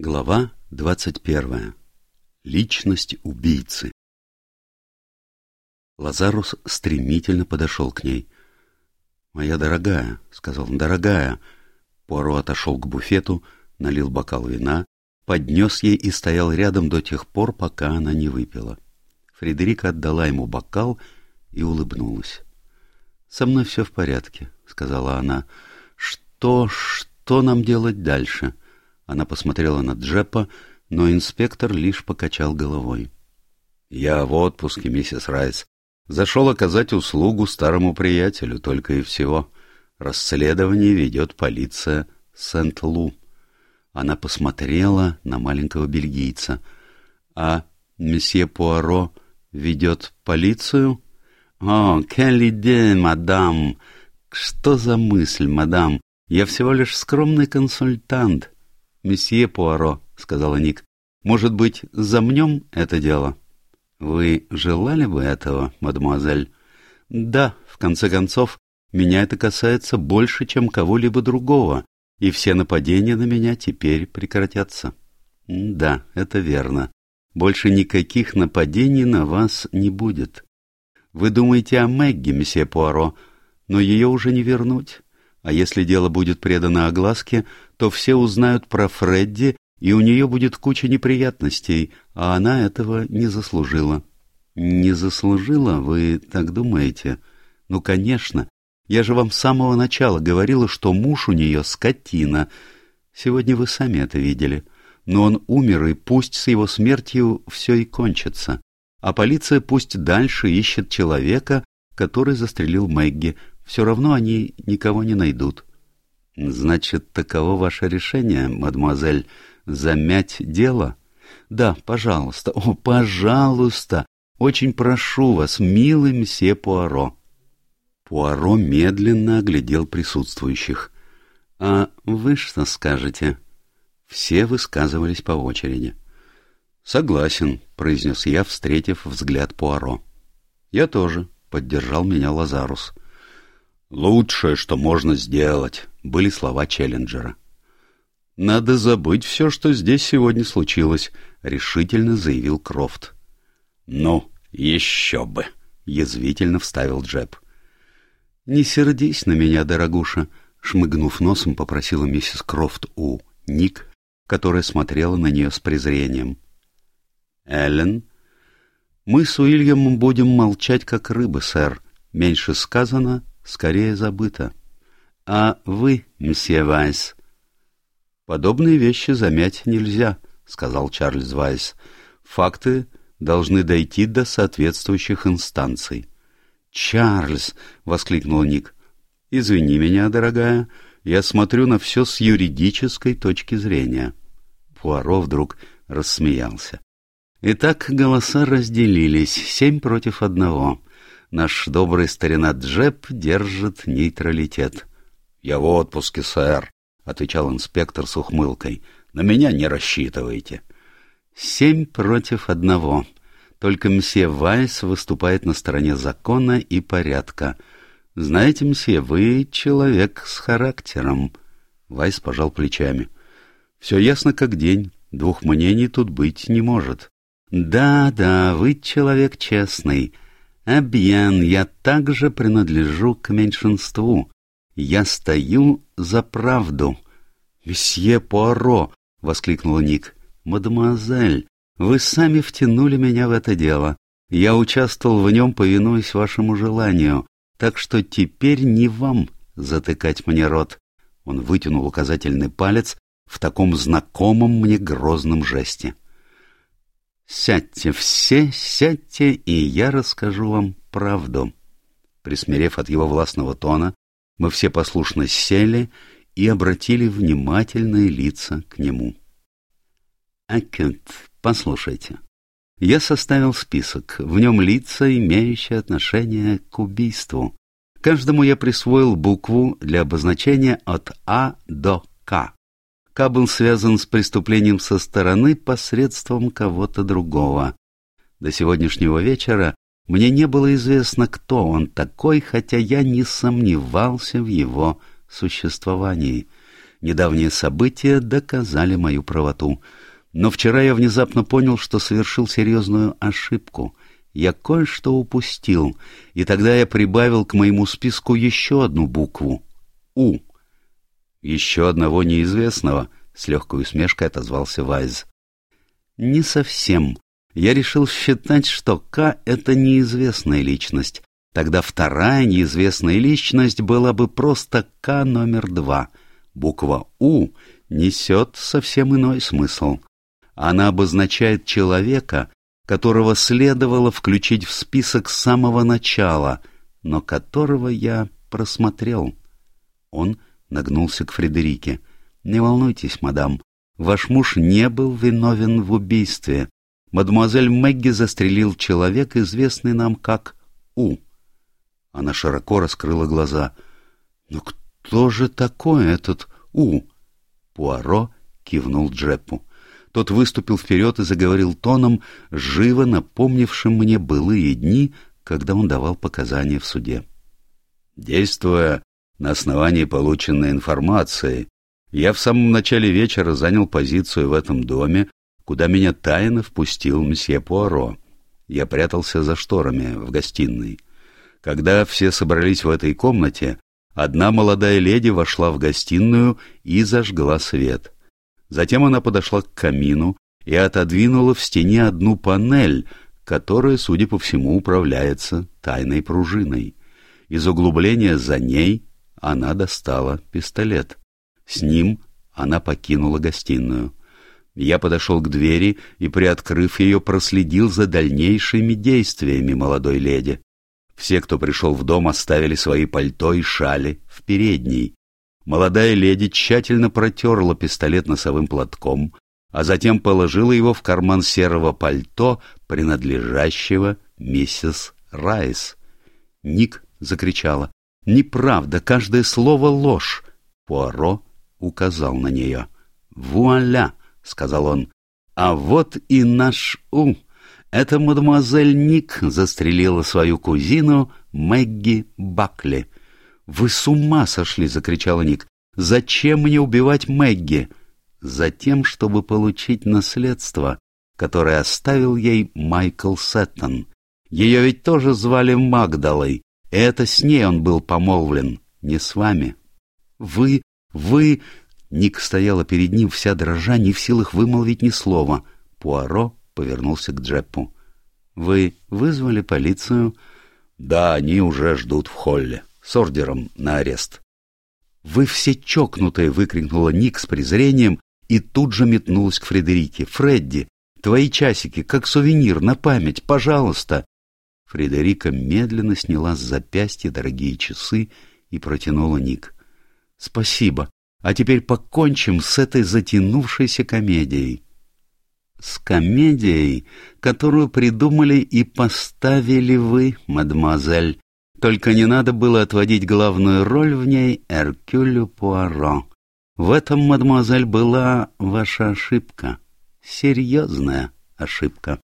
Глава двадцать первая. Личность убийцы. Лазарус стремительно подошел к ней. «Моя дорогая», — сказал он, — «дорогая». Пуаро отошел к буфету, налил бокал вина, поднес ей и стоял рядом до тех пор, пока она не выпила. Фредерика отдала ему бокал и улыбнулась. «Со мной все в порядке», — сказала она. «Что, что нам делать дальше?» Она посмотрела на Джеппа, но инспектор лишь покачал головой. — Я в отпуске, миссис Райс. Зашел оказать услугу старому приятелю, только и всего. Расследование ведет полиция Сент-Лу. Она посмотрела на маленького бельгийца. — А месье Пуаро ведет полицию? — О, келли мадам! Что за мысль, мадам? Я всего лишь скромный консультант. — «Месье Пуаро», — сказала Ник, — «может быть, замнем это дело?» «Вы желали бы этого, мадемуазель?» «Да, в конце концов, меня это касается больше, чем кого-либо другого, и все нападения на меня теперь прекратятся». «Да, это верно. Больше никаких нападений на вас не будет. Вы думаете о Мэгги, месье Пуаро, но ее уже не вернуть. А если дело будет предано огласке, то все узнают про Фредди, и у нее будет куча неприятностей, а она этого не заслужила. Не заслужила, вы так думаете? Ну, конечно. Я же вам с самого начала говорила, что муж у нее скотина. Сегодня вы сами это видели. Но он умер, и пусть с его смертью все и кончится. А полиция пусть дальше ищет человека, который застрелил Мэгги. Все равно они никого не найдут. Значит, таково ваше решение, мадемуазель, замять дело? Да, пожалуйста, о, пожалуйста, очень прошу вас, милый мсье Пуаро. Пуаро медленно оглядел присутствующих. А вы что скажете? Все высказывались по очереди. Согласен, произнес я, встретив взгляд Пуаро. Я тоже, поддержал меня Лазарус. «Лучшее, что можно сделать», — были слова Челленджера. «Надо забыть все, что здесь сегодня случилось», — решительно заявил Крофт. «Ну, еще бы», — язвительно вставил Джеб. «Не сердись на меня, дорогуша», — шмыгнув носом, попросила миссис Крофт у Ник, которая смотрела на нее с презрением. «Эллен, мы с Уильямом будем молчать, как рыбы, сэр. Меньше сказано, скорее забыто. А вы, мсье Вайс? Подобные вещи замять нельзя, сказал Чарльз Вайс. Факты должны дойти до соответствующих инстанций. Чарльз, воскликнул Ник. Извини меня, дорогая, я смотрю на все с юридической точки зрения. Пуаро вдруг рассмеялся. Итак, голоса разделились, семь против одного наш добрый старина Джеб держит нейтралитет. — Я в отпуске, сэр, — отвечал инспектор с ухмылкой. — На меня не рассчитывайте. — Семь против одного. Только мсье Вайс выступает на стороне закона и порядка. Знаете, мсье, вы человек с характером. Вайс пожал плечами. — Все ясно как день. Двух мнений тут быть не может. — Да, да, вы человек честный. — Абьен, я также принадлежу к меньшинству. Я стою за правду. «Месье Пуаро!» — воскликнул Ник. «Мадемуазель, вы сами втянули меня в это дело. Я участвовал в нем, повинуясь вашему желанию, так что теперь не вам затыкать мне рот». Он вытянул указательный палец в таком знакомом мне грозном жесте. «Сядьте все, сядьте, и я расскажу вам правду». Присмирев от его властного тона, мы все послушно сели и обратили внимательные лица к нему. «Акют, послушайте. Я составил список, в нем лица, имеющие отношение к убийству. Каждому я присвоил букву для обозначения от А до К. К был связан с преступлением со стороны посредством кого-то другого. До сегодняшнего вечера мне не было известно, кто он такой, хотя я не сомневался в его существовании. Недавние события доказали мою правоту. Но вчера я внезапно понял, что совершил серьезную ошибку. Я кое-что упустил, и тогда я прибавил к моему списку еще одну букву — «У». «Еще одного неизвестного», — с легкой усмешкой отозвался Вайз. «Не совсем. Я решил считать, что К — это неизвестная личность. Тогда вторая неизвестная личность была бы просто К номер два. Буква «У» несет совсем иной смысл. Она обозначает человека, которого следовало включить в список с самого начала, но которого я просмотрел. Он нагнулся к Фредерике. «Не волнуйтесь, мадам, ваш муж не был виновен в убийстве. Мадемуазель Мэгги застрелил человек, известный нам как У». Она широко раскрыла глаза. «Но кто же такой этот У?» Пуаро кивнул Джеппу. Тот выступил вперед и заговорил тоном, живо напомнившим мне былые дни, когда он давал показания в суде. Действуя на основании полученной информации, я в самом начале вечера занял позицию в этом доме, куда меня тайно впустил мсье Пуаро. Я прятался за шторами в гостиной. Когда все собрались в этой комнате, одна молодая леди вошла в гостиную и зажгла свет. Затем она подошла к камину и отодвинула в стене одну панель, которая, судя по всему, управляется тайной пружиной. Из углубления за ней она достала пистолет. С ним она покинула гостиную. Я подошел к двери и, приоткрыв ее, проследил за дальнейшими действиями молодой леди. Все, кто пришел в дом, оставили свои пальто и шали в передней. Молодая леди тщательно протерла пистолет носовым платком, а затем положила его в карман серого пальто, принадлежащего миссис Райс. Ник закричала. «Неправда, каждое слово ложь!» Пуаро указал на нее. «Вуаля!» — сказал он. «А вот и наш У. Это мадемуазель Ник застрелила свою кузину Мэгги Бакли». «Вы с ума сошли!» — закричала Ник. «Зачем мне убивать Мэгги?» «Затем, чтобы получить наследство, которое оставил ей Майкл Сеттон. Ее ведь тоже звали Магдалой, это с ней он был помолвлен, не с вами». «Вы... вы...» Ник стояла перед ним вся дрожа, не в силах вымолвить ни слова. Пуаро повернулся к Джеппу. «Вы вызвали полицию?» «Да, они уже ждут в холле» с ордером на арест. «Вы все чокнутые!» — выкрикнула Ник с презрением и тут же метнулась к Фредерике. «Фредди, твои часики, как сувенир, на память, пожалуйста!» Фредерика медленно сняла с запястья дорогие часы и протянула Ник. «Спасибо. А теперь покончим с этой затянувшейся комедией». «С комедией, которую придумали и поставили вы, мадемуазель», только не надо было отводить главную роль в ней Эркюлю Пуаро. В этом, мадемуазель, была ваша ошибка. Серьезная ошибка.